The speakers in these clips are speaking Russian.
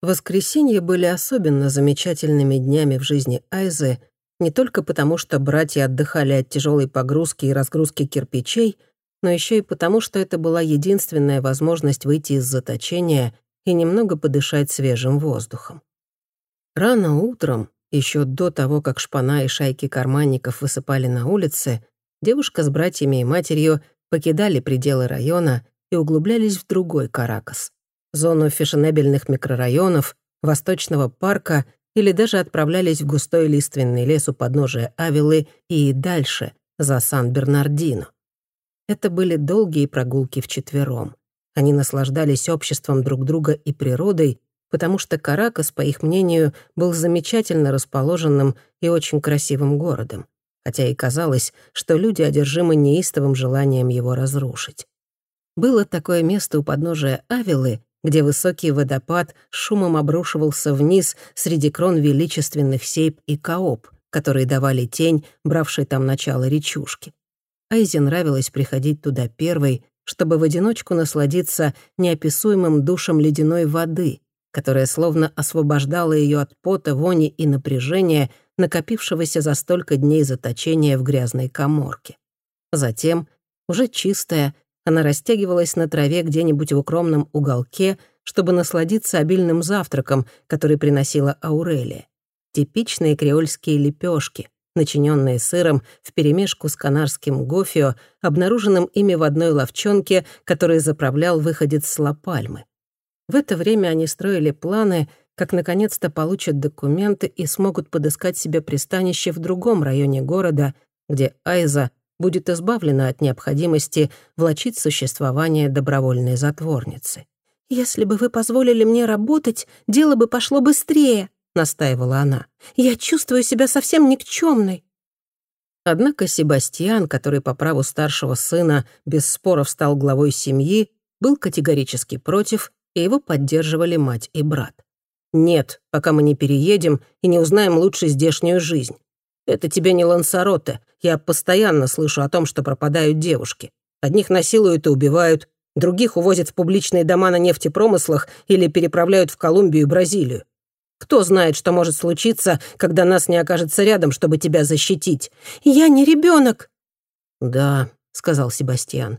Воскресенья были особенно замечательными днями в жизни Айзы, не только потому, что братья отдыхали от тяжелой погрузки и разгрузки кирпичей, но еще и потому, что это была единственная возможность выйти из заточения и немного подышать свежим воздухом. Рано утром, еще до того, как шпана и шайки карманников высыпали на улице, девушка с братьями и матерью покидали пределы района и углублялись в другой Каракас зону фешенебельных микрорайонов, Восточного парка или даже отправлялись в густой лиственный лес у подножия Авилы и дальше, за Сан-Бернардино. Это были долгие прогулки вчетвером. Они наслаждались обществом друг друга и природой, потому что Каракас, по их мнению, был замечательно расположенным и очень красивым городом, хотя и казалось, что люди одержимы неистовым желанием его разрушить. Было такое место у подножия Авилы, где высокий водопад шумом обрушивался вниз среди крон величественных сейп и каоп, которые давали тень, бравшей там начало речушки. Айзе нравилось приходить туда первой, чтобы в одиночку насладиться неописуемым душем ледяной воды, которая словно освобождала ее от пота, вони и напряжения, накопившегося за столько дней заточения в грязной коморке. Затем, уже чистая, она растягивалась на траве где-нибудь в укромном уголке, чтобы насладиться обильным завтраком, который приносила Аурелия. Типичные креольские лепешки, начиненные сыром вперемешку с канарским гофио, обнаруженным ими в одной ловчонке, который заправлял выходец с Ла-Пальмы. В это время они строили планы, как наконец-то получат документы и смогут подыскать себе пристанище в другом районе города, где Айза будет избавлена от необходимости влачить существование добровольной затворницы. «Если бы вы позволили мне работать, дело бы пошло быстрее», — настаивала она. «Я чувствую себя совсем никчемной». Однако Себастьян, который по праву старшего сына без споров стал главой семьи, был категорически против, и его поддерживали мать и брат. «Нет, пока мы не переедем и не узнаем лучше здешнюю жизнь. Это тебе не Лансароте. Я постоянно слышу о том, что пропадают девушки. Одних насилуют и убивают, других увозят в публичные дома на нефтепромыслах или переправляют в Колумбию и Бразилию. Кто знает, что может случиться, когда нас не окажется рядом, чтобы тебя защитить? Я не ребенок. Да, сказал Себастьян.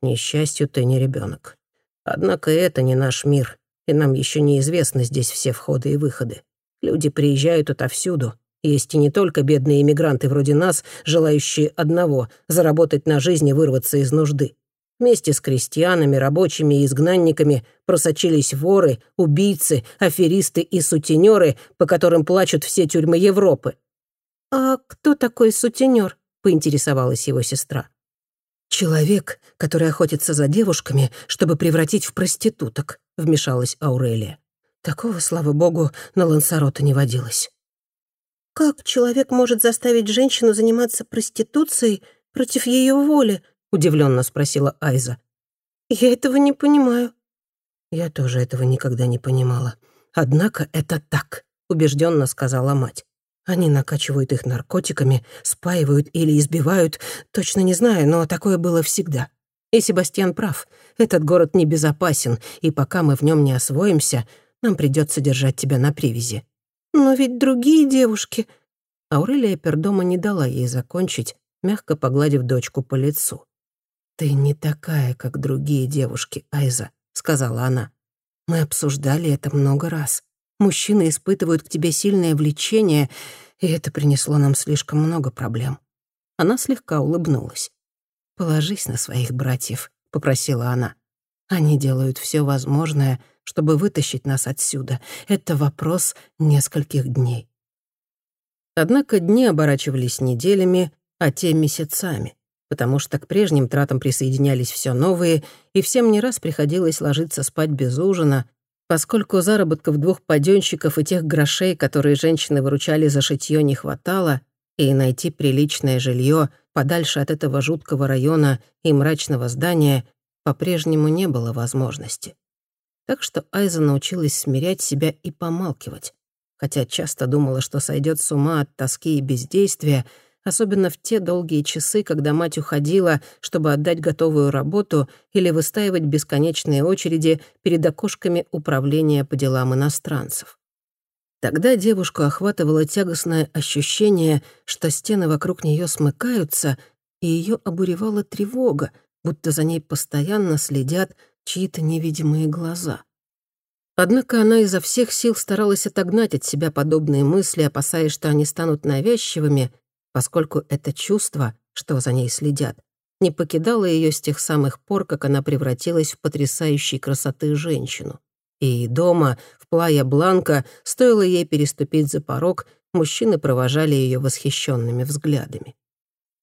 К несчастью, ты не ребенок. Однако это не наш мир, и нам еще неизвестны здесь все входы и выходы. Люди приезжают отовсюду, есть и не только бедные иммигранты вроде нас, желающие одного — заработать на жизнь и вырваться из нужды. Вместе с крестьянами, рабочими и изгнанниками просочились воры, убийцы, аферисты и сутенеры, по которым плачут все тюрьмы Европы. «А кто такой сутенер?» — поинтересовалась его сестра. «Человек, который охотится за девушками, чтобы превратить в проституток», — вмешалась Аурелия. «Такого, слава богу, на Лансарота не водилось». «Как человек может заставить женщину заниматься проституцией против ее воли?» — удивленно спросила Айза. «Я этого не понимаю». «Я тоже этого никогда не понимала. Однако это так», — убежденно сказала мать. «Они накачивают их наркотиками, спаивают или избивают, точно не знаю, но такое было всегда. И Себастьян прав. Этот город небезопасен, и пока мы в нем не освоимся, нам придется держать тебя на привязи. «Но ведь другие девушки...» Аурелия Пердома не дала ей закончить, мягко погладив дочку по лицу. «Ты не такая, как другие девушки, Айза», — сказала она. «Мы обсуждали это много раз. Мужчины испытывают к тебе сильное влечение, и это принесло нам слишком много проблем». Она слегка улыбнулась. «Положись на своих братьев», — попросила она. «Они делают все возможное, чтобы вытащить нас отсюда. Это вопрос нескольких дней. Однако дни оборачивались неделями, а те — месяцами, потому что к прежним тратам присоединялись все новые, и всем не раз приходилось ложиться спать без ужина, поскольку заработков двух паденщиков и тех грошей, которые женщины выручали за шитьё, не хватало, и найти приличное жилье подальше от этого жуткого района и мрачного здания по-прежнему не было возможности. Так что Айза научилась смирять себя и помалкивать. Хотя часто думала, что сойдет с ума от тоски и бездействия, особенно в те долгие часы, когда мать уходила, чтобы отдать готовую работу или выстаивать бесконечные очереди перед окошками управления по делам иностранцев. Тогда девушку охватывало тягостное ощущение, что стены вокруг нее смыкаются, и ее обуревала тревога, будто за ней постоянно следят чьи-то невидимые глаза. Однако она изо всех сил старалась отогнать от себя подобные мысли, опасаясь, что они станут навязчивыми, поскольку это чувство, что за ней следят, не покидало ее с тех самых пор, как она превратилась в потрясающей красоты женщину. И дома, в Плая Бланка, стоило ей переступить за порог, мужчины провожали ее восхищенными взглядами.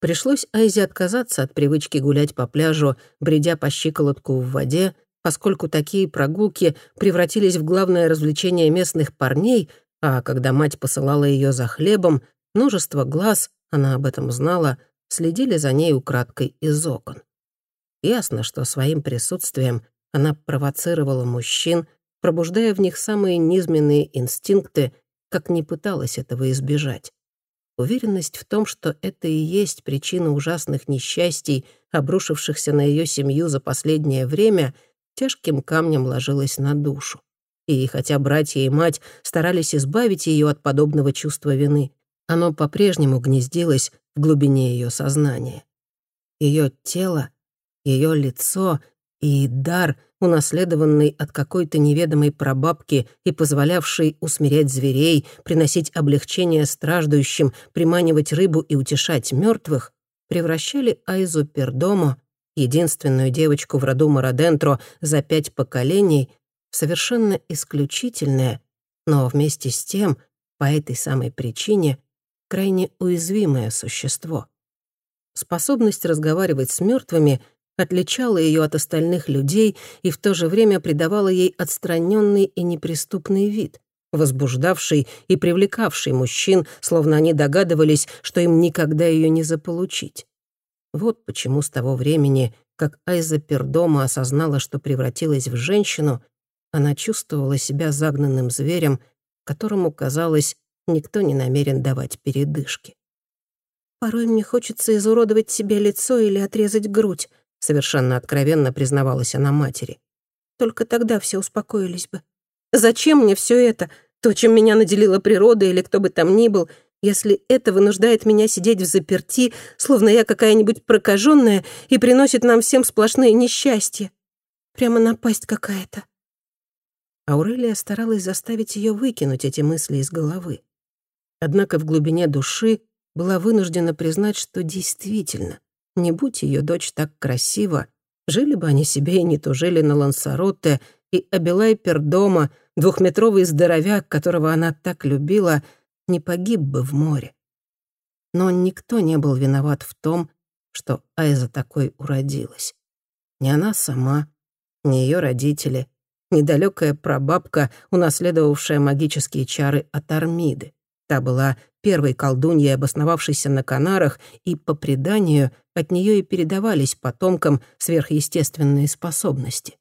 Пришлось Айзе отказаться от привычки гулять по пляжу, бредя по щиколотку в воде, поскольку такие прогулки превратились в главное развлечение местных парней, а когда мать посылала ее за хлебом, множество глаз, она об этом знала, следили за ней украдкой из окон. Ясно, что своим присутствием она провоцировала мужчин, пробуждая в них самые низменные инстинкты, как не пыталась этого избежать. Уверенность в том, что это и есть причина ужасных несчастий, обрушившихся на ее семью за последнее время — тяжким камнем ложилась на душу. И хотя братья и мать старались избавить ее от подобного чувства вины, оно по-прежнему гнездилось в глубине ее сознания. Ее тело, ее лицо и дар, унаследованный от какой-то неведомой прабабки и позволявший усмирять зверей, приносить облегчение страждущим, приманивать рыбу и утешать мертвых, превращали Айзу Пердомо единственную девочку в роду Марадентро за пять поколений, совершенно исключительное, но вместе с тем, по этой самой причине, крайне уязвимое существо. Способность разговаривать с мертвыми отличала ее от остальных людей и в то же время придавала ей отстраненный и неприступный вид, возбуждавший и привлекавший мужчин, словно они догадывались, что им никогда ее не заполучить. Вот почему с того времени, как Айза Пердома осознала, что превратилась в женщину, она чувствовала себя загнанным зверем, которому, казалось, никто не намерен давать передышки. «Порой мне хочется изуродовать себе лицо или отрезать грудь», совершенно откровенно признавалась она матери. «Только тогда все успокоились бы. Зачем мне все это? То, чем меня наделила природа или кто бы там ни был, если это вынуждает меня сидеть в заперти, словно я какая-нибудь прокаженная и приносит нам всем сплошные несчастья. Прямо напасть какая-то. Аурелия старалась заставить ее выкинуть эти мысли из головы. Однако в глубине души была вынуждена признать, что действительно, не будь ее дочь так красива, жили бы они себе и не тужили на Лансаротте, и Абилай Пердома, двухметровый здоровяк, которого она так любила — не погиб бы в море. Но никто не был виноват в том, что Айза такой уродилась. Ни она сама, ни ее родители, ни далекая прабабка, унаследовавшая магические чары от Армиды. Та была первой колдуньей, обосновавшейся на Канарах, и, по преданию, от нее и передавались потомкам сверхъестественные способности.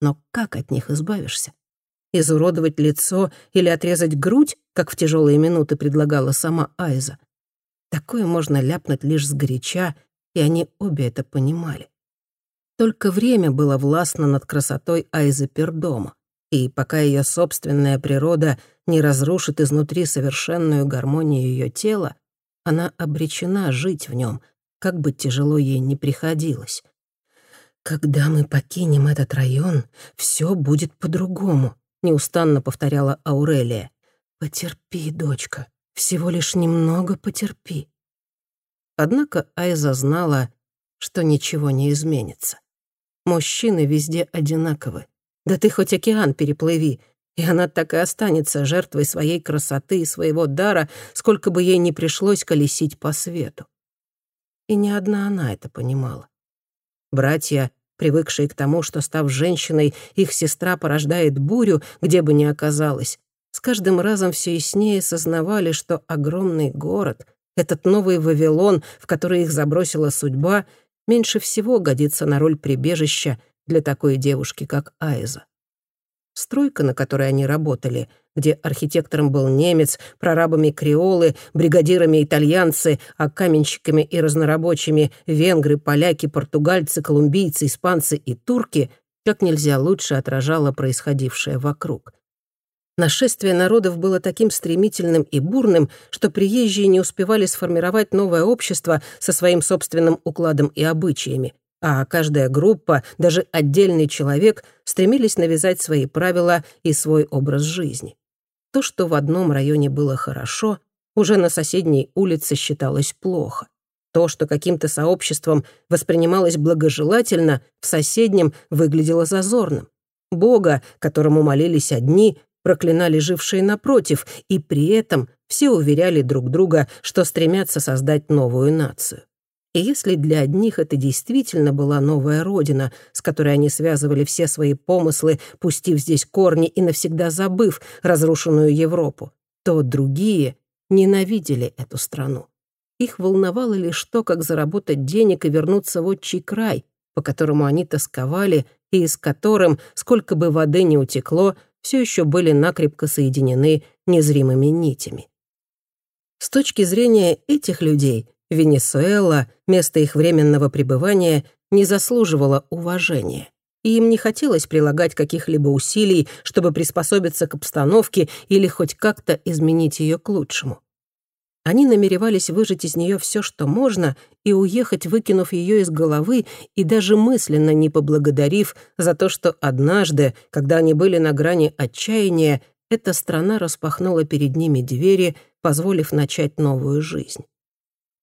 Но как от них избавишься? изуродовать лицо или отрезать грудь, как в тяжелые минуты предлагала сама Айза. Такое можно ляпнуть лишь сгоряча, и они обе это понимали. Только время было властно над красотой Айзы Пердома, и пока ее собственная природа не разрушит изнутри совершенную гармонию ее тела, она обречена жить в нем, как бы тяжело ей ни приходилось. «Когда мы покинем этот район, все будет по-другому», неустанно повторяла Аурелия. «Потерпи, дочка, всего лишь немного потерпи». Однако Айза знала, что ничего не изменится. Мужчины везде одинаковы. Да ты хоть океан переплыви, и она так и останется жертвой своей красоты и своего дара, сколько бы ей ни пришлось колесить по свету. И не одна она это понимала. Братья привыкшие к тому, что, став женщиной, их сестра порождает бурю, где бы ни оказалась, с каждым разом все яснее сознавали, что огромный город, этот новый Вавилон, в который их забросила судьба, меньше всего годится на роль прибежища для такой девушки, как Айза. Стройка, на которой они работали, где архитектором был немец, прорабами креолы, бригадирами итальянцы, а каменщиками и разнорабочими венгры, поляки, португальцы, колумбийцы, испанцы и турки, как нельзя лучше отражало происходившее вокруг. Нашествие народов было таким стремительным и бурным, что приезжие не успевали сформировать новое общество со своим собственным укладом и обычаями, а каждая группа, даже отдельный человек, стремились навязать свои правила и свой образ жизни. То, что в одном районе было хорошо, уже на соседней улице считалось плохо. То, что каким-то сообществом воспринималось благожелательно, в соседнем выглядело зазорным. Бога, которому молились одни, проклинали жившие напротив, и при этом все уверяли друг друга, что стремятся создать новую нацию. И если для одних это действительно была новая родина, с которой они связывали все свои помыслы, пустив здесь корни и навсегда забыв разрушенную Европу, то другие ненавидели эту страну. Их волновало лишь то, как заработать денег и вернуться в отчий край, по которому они тосковали и с которым, сколько бы воды ни утекло, все еще были накрепко соединены незримыми нитями. С точки зрения этих людей Венесуэла, место их временного пребывания, не заслуживала уважения. И им не хотелось прилагать каких-либо усилий, чтобы приспособиться к обстановке или хоть как-то изменить ее к лучшему. Они намеревались выжать из нее все, что можно, и уехать, выкинув ее из головы и даже мысленно не поблагодарив за то, что однажды, когда они были на грани отчаяния, эта страна распахнула перед ними двери, позволив начать новую жизнь.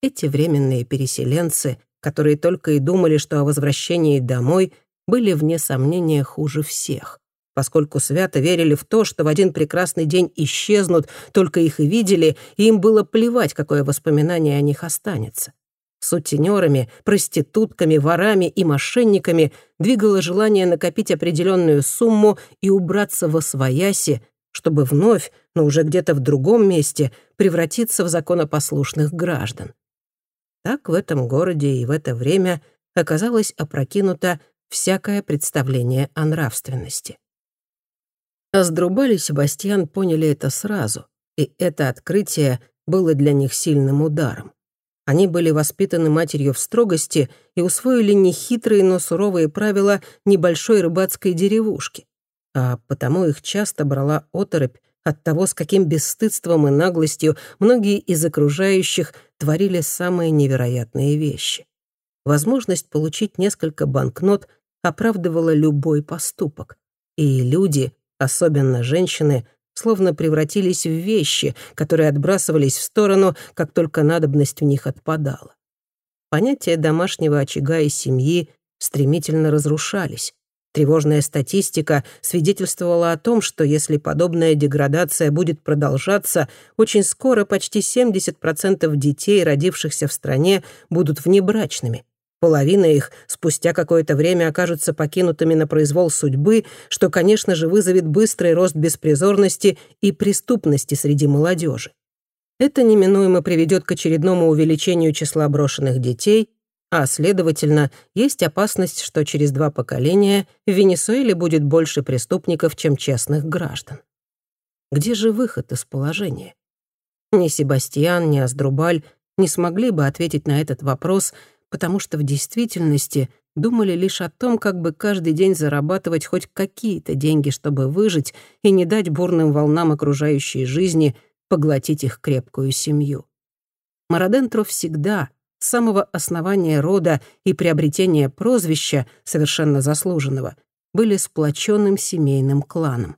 Эти временные переселенцы, которые только и думали, что о возвращении домой, были, вне сомнения, хуже всех, поскольку свято верили в то, что в один прекрасный день исчезнут, только их и видели, и им было плевать, какое воспоминание о них останется. Сутенерами, проститутками, ворами и мошенниками двигало желание накопить определенную сумму и убраться во свояси, чтобы вновь, но уже где-то в другом месте, превратиться в законопослушных граждан. Так в этом городе и в это время оказалось опрокинуто всякое представление о нравственности. Аздрубаль и Себастьян поняли это сразу, и это открытие было для них сильным ударом. Они были воспитаны матерью в строгости и усвоили нехитрые, но суровые правила небольшой рыбацкой деревушки, а потому их часто брала оторопь от того, с каким бесстыдством и наглостью многие из окружающих творили самые невероятные вещи. Возможность получить несколько банкнот оправдывала любой поступок. И люди, особенно женщины, словно превратились в вещи, которые отбрасывались в сторону, как только надобность в них отпадала. Понятия домашнего очага и семьи стремительно разрушались. Тревожная статистика свидетельствовала о том, что если подобная деградация будет продолжаться, очень скоро почти 70% детей, родившихся в стране, будут внебрачными. Половина их спустя какое-то время окажутся покинутыми на произвол судьбы, что, конечно же, вызовет быстрый рост беспризорности и преступности среди молодежи. Это неминуемо приведет к очередному увеличению числа брошенных детей — а, следовательно, есть опасность, что через два поколения в Венесуэле будет больше преступников, чем честных граждан. Где же выход из положения? Ни Себастьян, ни Аздрубаль не смогли бы ответить на этот вопрос, потому что в действительности думали лишь о том, как бы каждый день зарабатывать хоть какие-то деньги, чтобы выжить и не дать бурным волнам окружающей жизни поглотить их крепкую семью. Марадентро всегда — с самого основания рода и приобретения прозвища, совершенно заслуженного, были сплоченным семейным кланом.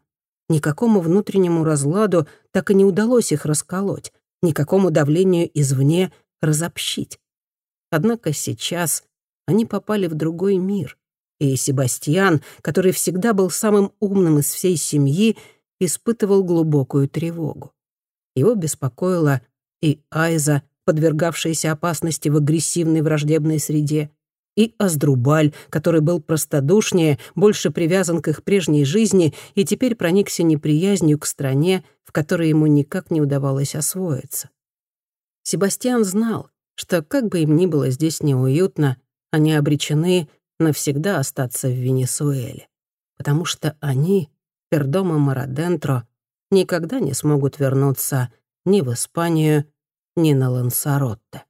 Никакому внутреннему разладу так и не удалось их расколоть, никакому давлению извне разобщить. Однако сейчас они попали в другой мир, и Себастьян, который всегда был самым умным из всей семьи, испытывал глубокую тревогу. Его беспокоила и Айза, подвергавшиеся опасности в агрессивной враждебной среде, и Аздрубаль, который был простодушнее, больше привязан к их прежней жизни и теперь проникся неприязнью к стране, в которой ему никак не удавалось освоиться. Себастьян знал, что как бы им ни было здесь неуютно, они обречены навсегда остаться в Венесуэле, потому что они Пердома Марадентро никогда не смогут вернуться ни в Испанию, ни на Лансаротте.